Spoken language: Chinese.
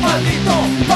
慢点走。